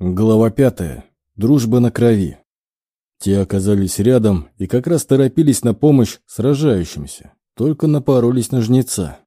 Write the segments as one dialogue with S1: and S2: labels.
S1: Глава пятая. Дружба на крови. Те оказались рядом и как раз торопились на помощь сражающимся, только напоролись на жнеца.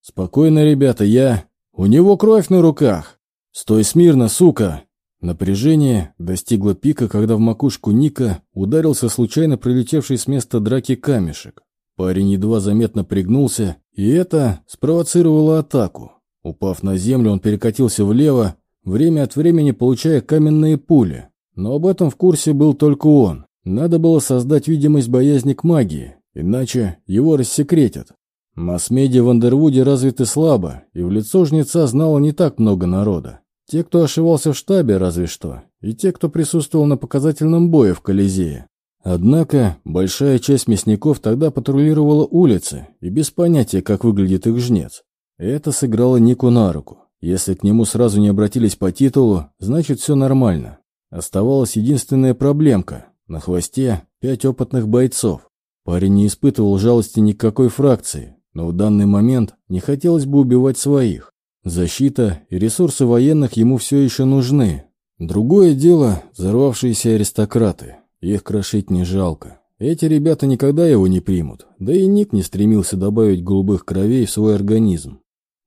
S1: «Спокойно, ребята, я... У него кровь на руках! Стой смирно, сука!» Напряжение достигло пика, когда в макушку Ника ударился случайно прилетевший с места драки камешек. Парень едва заметно пригнулся, и это спровоцировало атаку. Упав на землю, он перекатился влево, время от времени получая каменные пули. Но об этом в курсе был только он. Надо было создать видимость боязни к магии, иначе его рассекретят. Масс-медиа в Андервуде развиты слабо, и в лицо жнеца знало не так много народа. Те, кто ошивался в штабе, разве что, и те, кто присутствовал на показательном бое в Колизее. Однако большая часть мясников тогда патрулировала улицы и без понятия, как выглядит их жнец. Это сыграло Нику на руку. Если к нему сразу не обратились по титулу, значит все нормально. Оставалась единственная проблемка. На хвосте пять опытных бойцов. Парень не испытывал жалости никакой фракции, но в данный момент не хотелось бы убивать своих. Защита и ресурсы военных ему все еще нужны. Другое дело – взорвавшиеся аристократы. Их крошить не жалко. Эти ребята никогда его не примут, да и Ник не стремился добавить голубых кровей в свой организм.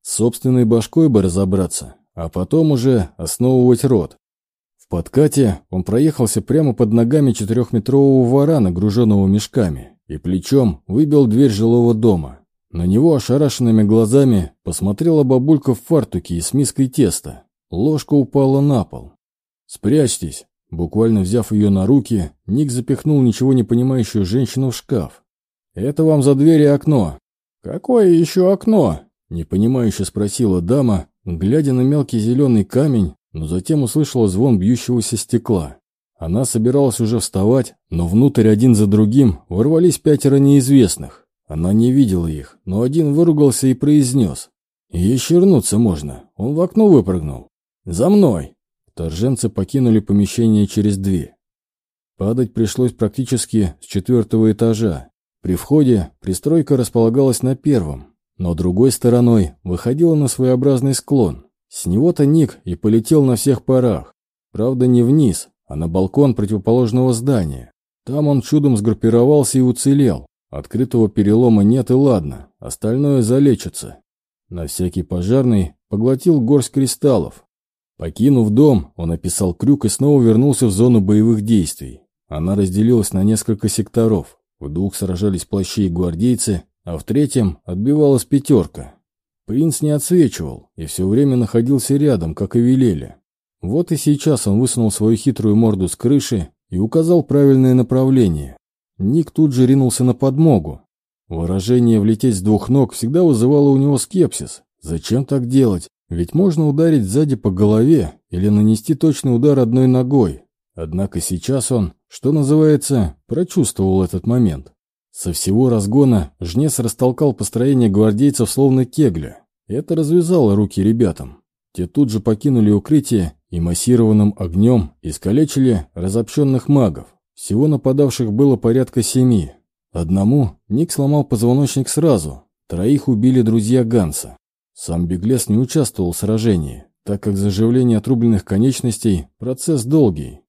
S1: С собственной башкой бы разобраться, а потом уже основывать род. В подкате он проехался прямо под ногами четырехметрового вора, нагруженного мешками, и плечом выбил дверь жилого дома. На него ошарашенными глазами посмотрела бабулька в фартуке и с миской теста. Ложка упала на пол. «Спрячьтесь!» Буквально взяв ее на руки, Ник запихнул ничего не понимающую женщину в шкаф. «Это вам за дверь и окно». «Какое еще окно?» Непонимающе спросила дама, глядя на мелкий зеленый камень, но затем услышала звон бьющегося стекла. Она собиралась уже вставать, но внутрь один за другим ворвались пятеро неизвестных. Она не видела их, но один выругался и произнес. «Еще рнуться можно, он в окно выпрыгнул. За мной!» Торженцы покинули помещение через дверь. Падать пришлось практически с четвертого этажа. При входе пристройка располагалась на первом, но другой стороной выходила на своеобразный склон. С него-то Ник и полетел на всех парах. Правда, не вниз, а на балкон противоположного здания. Там он чудом сгруппировался и уцелел. Открытого перелома нет и ладно, остальное залечится. На всякий пожарный поглотил горсть кристаллов. Покинув дом, он описал крюк и снова вернулся в зону боевых действий. Она разделилась на несколько секторов. В двух сражались плащи и гвардейцы, а в третьем отбивалась пятерка. Принц не отсвечивал и все время находился рядом, как и велели. Вот и сейчас он высунул свою хитрую морду с крыши и указал правильное направление. Ник тут же ринулся на подмогу. Выражение «влететь с двух ног» всегда вызывало у него скепсис. Зачем так делать? Ведь можно ударить сзади по голове или нанести точный удар одной ногой. Однако сейчас он, что называется, прочувствовал этот момент. Со всего разгона жнец растолкал построение гвардейцев словно кегля. Это развязало руки ребятам. Те тут же покинули укрытие и массированным огнем искалечили разобщенных магов. Всего нападавших было порядка семи. Одному Ник сломал позвоночник сразу, троих убили друзья Ганса. Сам Беглес не участвовал в сражении, так как заживление отрубленных конечностей – процесс долгий.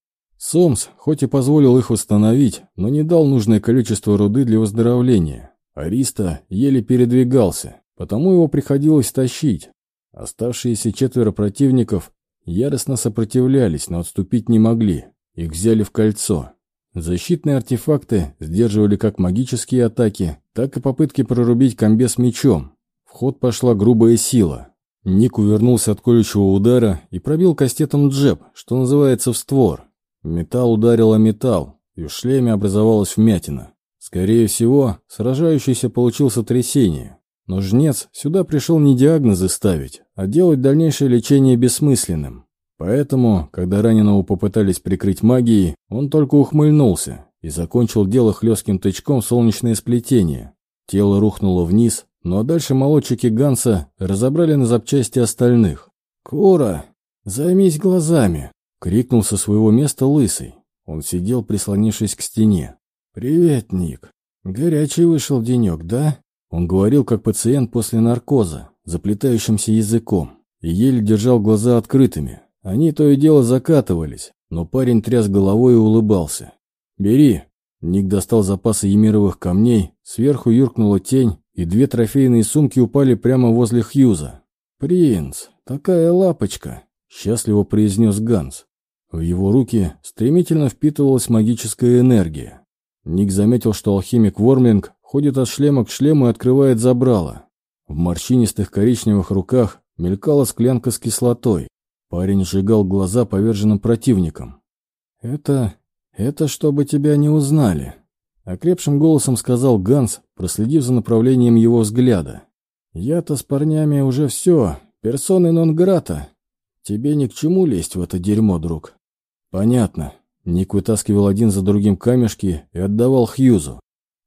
S1: Сомс хоть и позволил их восстановить, но не дал нужное количество руды для выздоровления. Ариста еле передвигался, потому его приходилось тащить. Оставшиеся четверо противников яростно сопротивлялись, но отступить не могли. Их взяли в кольцо. Защитные артефакты сдерживали как магические атаки, так и попытки прорубить комбез мечом. В ход пошла грубая сила. Ник увернулся от колющего удара и пробил кастетом джеб, что называется, в створ. Металл ударил о металл, и в шлеме образовалась вмятина. Скорее всего, сражающийся получил сотрясение. Но жнец сюда пришел не диагнозы ставить, а делать дальнейшее лечение бессмысленным. Поэтому, когда раненого попытались прикрыть магией, он только ухмыльнулся и закончил дело хлестким тычком солнечное сплетение. Тело рухнуло вниз, ну а дальше молодчики Ганса разобрали на запчасти остальных. «Кура, займись глазами!» Крикнул со своего места лысый. Он сидел, прислонившись к стене. «Привет, Ник. Горячий вышел денек, да?» Он говорил, как пациент после наркоза, заплетающимся языком, и еле держал глаза открытыми. Они то и дело закатывались, но парень тряс головой и улыбался. «Бери!» Ник достал запасы емировых камней, сверху юркнула тень, и две трофейные сумки упали прямо возле Хьюза. «Принц, такая лапочка!» – счастливо произнес Ганс. В его руки стремительно впитывалась магическая энергия. Ник заметил, что алхимик Вормлинг ходит от шлема к шлему и открывает забрало. В морщинистых коричневых руках мелькала склянка с кислотой. Парень сжигал глаза поверженным противникам. «Это... это чтобы тебя не узнали», — окрепшим голосом сказал Ганс, проследив за направлением его взгляда. «Я-то с парнями уже все, персоны нон-грата. Тебе ни к чему лезть в это дерьмо, друг». «Понятно». Ник вытаскивал один за другим камешки и отдавал Хьюзу.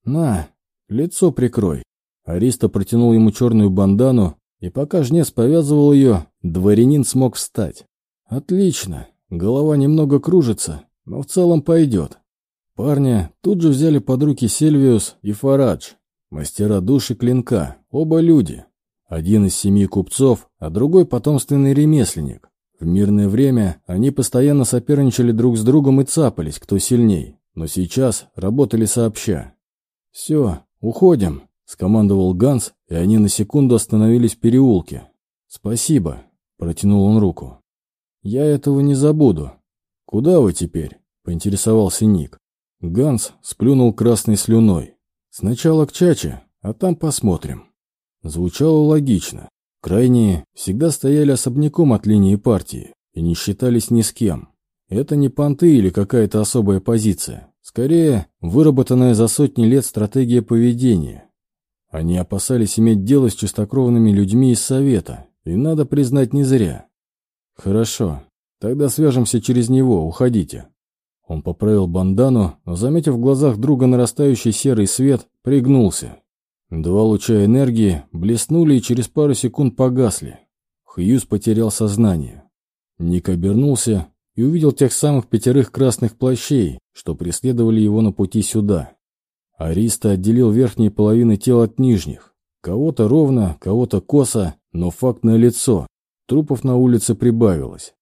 S1: «На, лицо прикрой». Ариста протянул ему черную бандану, и пока жнец повязывал ее, дворянин смог встать. «Отлично. Голова немного кружится, но в целом пойдет». Парня тут же взяли под руки Сильвиус и Фарадж, мастера души клинка, оба люди. Один из семи купцов, а другой потомственный ремесленник. В мирное время они постоянно соперничали друг с другом и цапались, кто сильней, но сейчас работали сообща. «Все, уходим», — скомандовал Ганс, и они на секунду остановились в переулке. «Спасибо», — протянул он руку. «Я этого не забуду». «Куда вы теперь?» — поинтересовался Ник. Ганс сплюнул красной слюной. «Сначала к Чаче, а там посмотрим». Звучало логично. Крайние всегда стояли особняком от линии партии и не считались ни с кем. Это не понты или какая-то особая позиция. Скорее, выработанная за сотни лет стратегия поведения. Они опасались иметь дело с чистокровными людьми из Совета, и надо признать не зря. «Хорошо, тогда свяжемся через него, уходите». Он поправил бандану, но, заметив в глазах друга нарастающий серый свет, пригнулся. Два луча энергии блеснули и через пару секунд погасли. Хьюз потерял сознание. Ник обернулся и увидел тех самых пятерых красных плащей, что преследовали его на пути сюда. Ариста отделил верхние половины тела от нижних. Кого-то ровно, кого-то косо, но факт лицо. Трупов на улице прибавилось.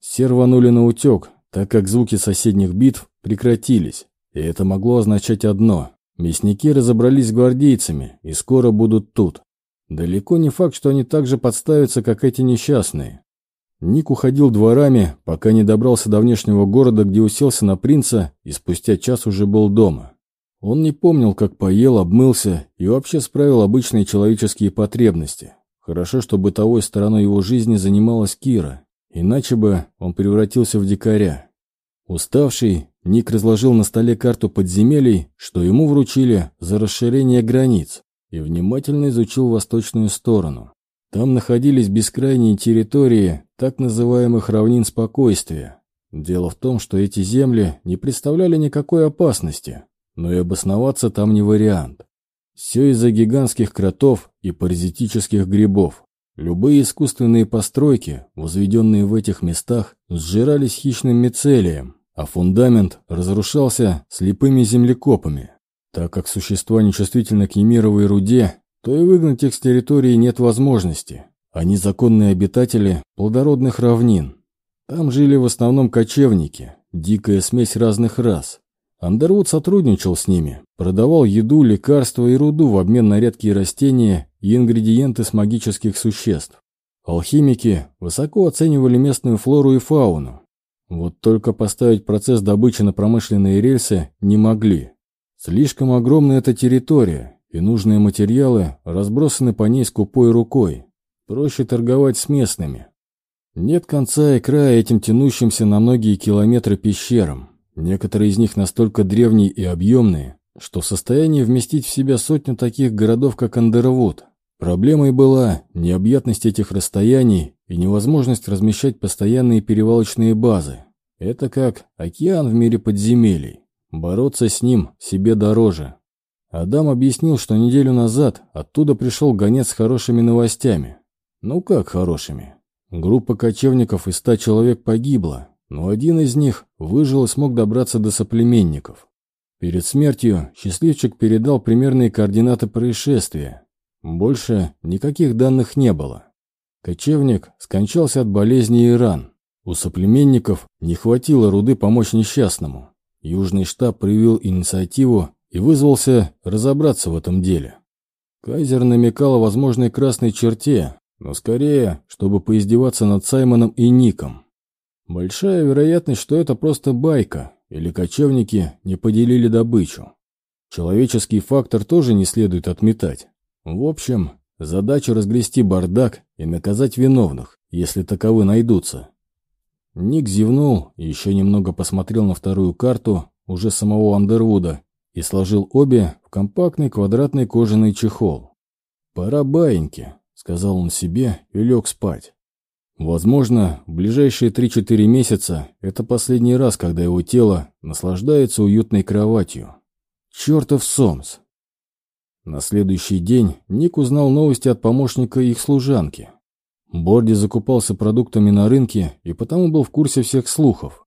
S1: Все рванули на утек, так как звуки соседних битв прекратились, и это могло означать одно – мясники разобрались с гвардейцами и скоро будут тут. Далеко не факт, что они так же подставятся, как эти несчастные. Ник уходил дворами, пока не добрался до внешнего города, где уселся на принца и спустя час уже был дома. Он не помнил, как поел, обмылся и вообще справил обычные человеческие потребности. Хорошо, что бытовой стороной его жизни занималась Кира, Иначе бы он превратился в дикаря. Уставший, Ник разложил на столе карту подземелий, что ему вручили за расширение границ, и внимательно изучил восточную сторону. Там находились бескрайние территории так называемых равнин спокойствия. Дело в том, что эти земли не представляли никакой опасности, но и обосноваться там не вариант. Все из-за гигантских кротов и паразитических грибов. Любые искусственные постройки, возведенные в этих местах, сжирались хищным мицелием, а фундамент разрушался слепыми землекопами. Так как существа нечувствительны к емировой руде, то и выгнать их с территории нет возможности. Они законные обитатели плодородных равнин. Там жили в основном кочевники, дикая смесь разных рас. Андервуд сотрудничал с ними, продавал еду, лекарства и руду в обмен на редкие растения и ингредиенты с магических существ. Алхимики высоко оценивали местную флору и фауну. Вот только поставить процесс добычи на промышленные рельсы не могли. Слишком огромна эта территория, и нужные материалы разбросаны по ней скупой рукой. Проще торговать с местными. Нет конца и края этим тянущимся на многие километры пещерам. Некоторые из них настолько древние и объемные, что в состоянии вместить в себя сотню таких городов, как Андервуд. Проблемой была необъятность этих расстояний и невозможность размещать постоянные перевалочные базы. Это как океан в мире подземелий. Бороться с ним себе дороже. Адам объяснил, что неделю назад оттуда пришел гонец с хорошими новостями. Ну как хорошими? Группа кочевников из ста человек погибла, но один из них выжил и смог добраться до соплеменников. Перед смертью счастливчик передал примерные координаты происшествия, больше никаких данных не было. Кочевник скончался от болезни и ран. У соплеменников не хватило руды помочь несчастному. Южный штаб проявил инициативу и вызвался разобраться в этом деле. Кайзер намекал о возможной красной черте, но скорее, чтобы поиздеваться над Саймоном и Ником. Большая вероятность, что это просто байка, или кочевники не поделили добычу. Человеческий фактор тоже не следует отметать. В общем, задача разгрести бардак и наказать виновных, если таковы найдутся. Ник зевнул и еще немного посмотрел на вторую карту уже самого Андервуда и сложил обе в компактный квадратный кожаный чехол. «Пора баиньки», — сказал он себе и лег спать. Возможно, в ближайшие 3-4 месяца это последний раз, когда его тело наслаждается уютной кроватью. Чертов Сомс! На следующий день Ник узнал новости от помощника их служанки. Борди закупался продуктами на рынке и потому был в курсе всех слухов.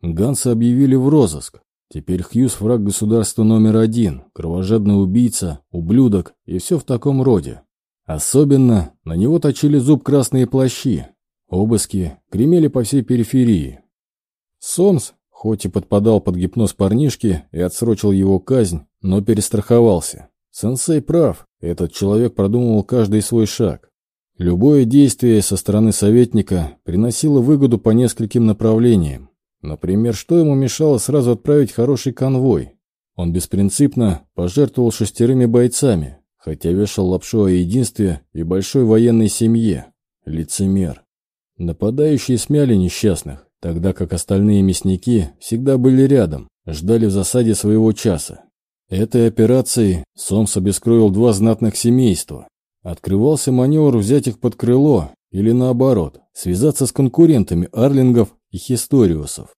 S1: Ганса объявили в розыск. Теперь Хьюз враг государства номер один, кровожадный убийца, ублюдок и все в таком роде. Особенно на него точили зуб красные плащи. Обыски гремели по всей периферии. Сомс, хоть и подпадал под гипноз парнишки и отсрочил его казнь, но перестраховался. Сенсей прав, этот человек продумывал каждый свой шаг. Любое действие со стороны советника приносило выгоду по нескольким направлениям. Например, что ему мешало сразу отправить хороший конвой? Он беспринципно пожертвовал шестерыми бойцами, хотя вешал лапшу о единстве и большой военной семье. Лицемер. Нападающие смяли несчастных, тогда как остальные мясники всегда были рядом, ждали в засаде своего часа. Этой операцией Сомс обескровил два знатных семейства. Открывался маневр взять их под крыло или наоборот, связаться с конкурентами Арлингов и Хисториусов.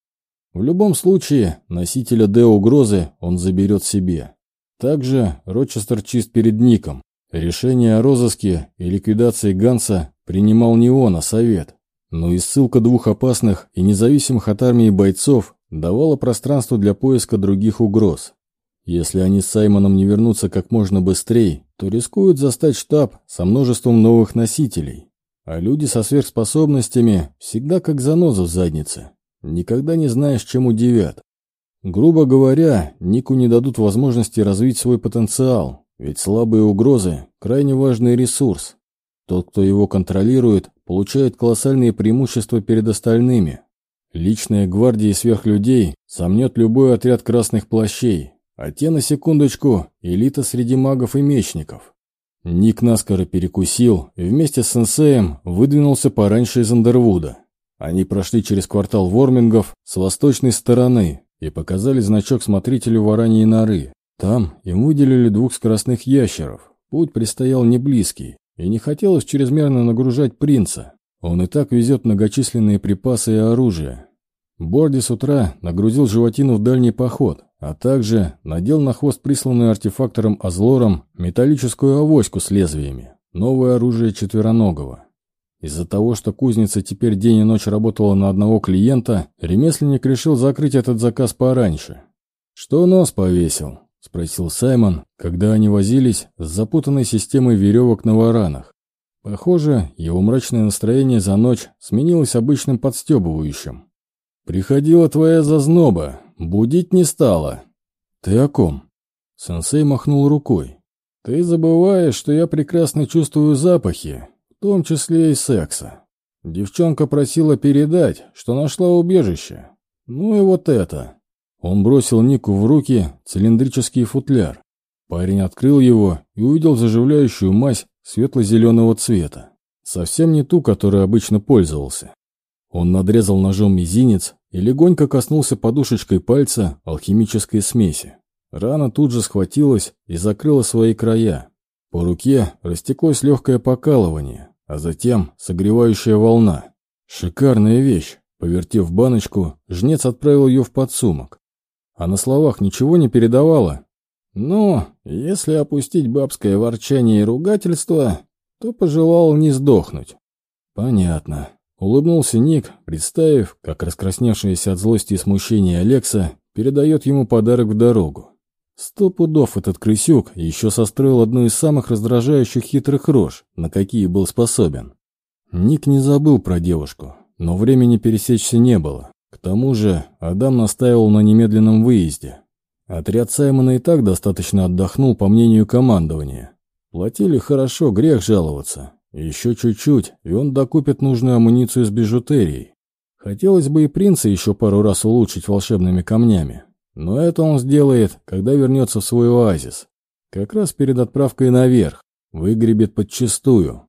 S1: В любом случае, носителя Д-угрозы он заберет себе. Также Рочестер чист перед Ником. Решение о розыске и ликвидации Ганса принимал не он, а совет. Но и ссылка двух опасных и независимых от армии бойцов давала пространство для поиска других угроз. Если они с Саймоном не вернутся как можно быстрее, то рискуют застать штаб со множеством новых носителей. А люди со сверхспособностями всегда как заноза в заднице. Никогда не знаешь, чем удивят. Грубо говоря, Нику не дадут возможности развить свой потенциал, ведь слабые угрозы – крайне важный ресурс. Тот, кто его контролирует, получает колоссальные преимущества перед остальными. Личная гвардия сверхлюдей сомнет любой отряд красных плащей, а те, на секундочку, элита среди магов и мечников. Ник наскоро перекусил и вместе с сенсеем выдвинулся пораньше из Андервуда. Они прошли через квартал Вормингов с восточной стороны и показали значок смотрителю Вараньей норы. Там им выделили двух скоростных ящеров. Путь предстоял не близкий, и не хотелось чрезмерно нагружать принца. Он и так везет многочисленные припасы и оружие. Борди с утра нагрузил животину в дальний поход, а также надел на хвост присланную артефактором Азлором металлическую авоську с лезвиями, новое оружие четвероногого. Из-за того, что кузница теперь день и ночь работала на одного клиента, ремесленник решил закрыть этот заказ пораньше. «Что нос повесил?» – спросил Саймон, когда они возились с запутанной системой веревок на варанах. Похоже, его мрачное настроение за ночь сменилось обычным подстебывающим. «Приходила твоя зазноба, будить не стала». «Ты о ком?» Сенсей махнул рукой. «Ты забываешь, что я прекрасно чувствую запахи, в том числе и секса. Девчонка просила передать, что нашла убежище. Ну и вот это». Он бросил Нику в руки цилиндрический футляр. Парень открыл его и увидел заживляющую мазь светло-зеленого цвета. Совсем не ту, которой обычно пользовался. Он надрезал ножом мизинец и легонько коснулся подушечкой пальца алхимической смеси. Рана тут же схватилась и закрыла свои края. По руке растеклось легкое покалывание, а затем согревающая волна. Шикарная вещь. Повертев баночку, жнец отправил ее в подсумок. А на словах ничего не передавала. Но, если опустить бабское ворчание и ругательство, то пожелал не сдохнуть. Понятно. Улыбнулся Ник, представив, как раскрасневшаяся от злости и смущения Алекса передает ему подарок в дорогу. Сто пудов этот крысюк еще состроил одну из самых раздражающих хитрых рож, на какие был способен. Ник не забыл про девушку, Но времени пересечься не было. К тому же Адам настаивал на немедленном выезде. Отряд Саймона и так достаточно отдохнул, по мнению командования. Платили хорошо, грех жаловаться. Еще чуть-чуть, и он докупит нужную амуницию с бижутерией. Хотелось бы и принца еще пару раз улучшить волшебными камнями. Но это он сделает, когда вернется в свой оазис. Как раз перед отправкой наверх. Выгребет подчистую.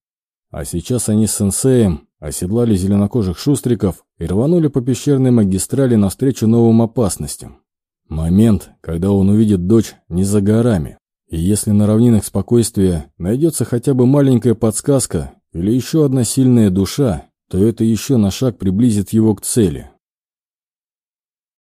S1: А сейчас они с сенсеем оседлали зеленокожих шустриков и рванули по пещерной магистрали навстречу новым опасностям. Момент, когда он увидит дочь, не за горами. И если на равнинах спокойствия найдется хотя бы маленькая подсказка или еще одна сильная душа, то это еще на шаг приблизит его к цели.